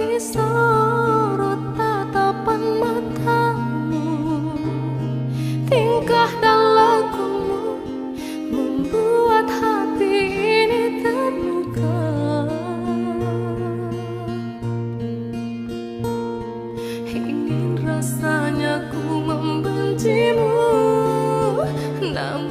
disorot sorot tatapan matamu. Tingkah dan lagumu Membuat hati ini terluka. Ingin rasanya ku membencimu Namun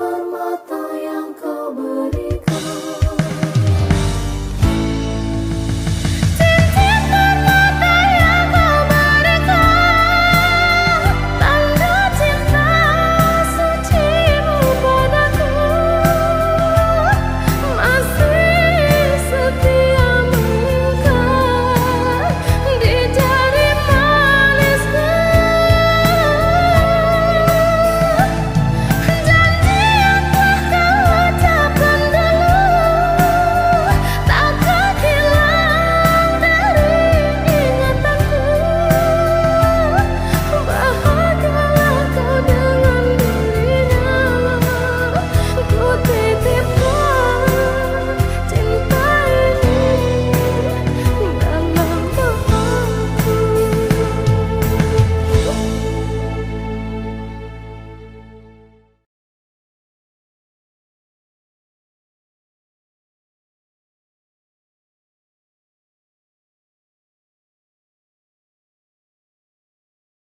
upon